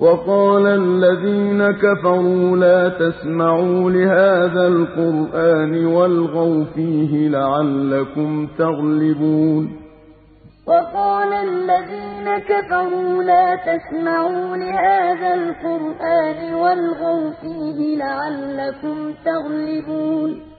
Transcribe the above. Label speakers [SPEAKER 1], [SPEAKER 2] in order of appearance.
[SPEAKER 1] وَقَالَ الَّذِينَ كَفَرُوا لَا تَسْمَعُوا لِهَٰذَا الْقُرْآنِ وَالْغَوْا فِيهِ لَعَلَّكُمْ تَغْلِبُونَ. وَقَالَ الَّذِينَ كَفَرُوا لَا تَسْمَعُوا لِهَٰذَا الْقُرْآنِ وَالْغَوْا فِيهِ لَعَلَّكُمْ تَغْلِبُونَ.